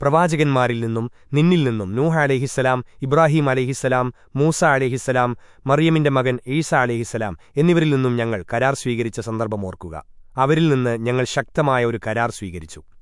പ്രവാചകന്മാരിൽ നിന്നും നിന്നിൽ നിന്നും നൂഹ അലഹിസ്സലാം ഇബ്രാഹിം അലഹിസ്സലാം മൂസ അലഹിസ്സലാം മറിയമിന്റെ മകൻ ഈസ അലഹിസ്സലാം എന്നിവരിൽ നിന്നും ഞങ്ങൾ കരാർ സ്വീകരിച്ച സന്ദർഭമോർക്കുക അവരിൽ നിന്ന് ഞങ്ങൾ ശക്തമായ ഒരു കരാർ സ്വീകരിച്ചു.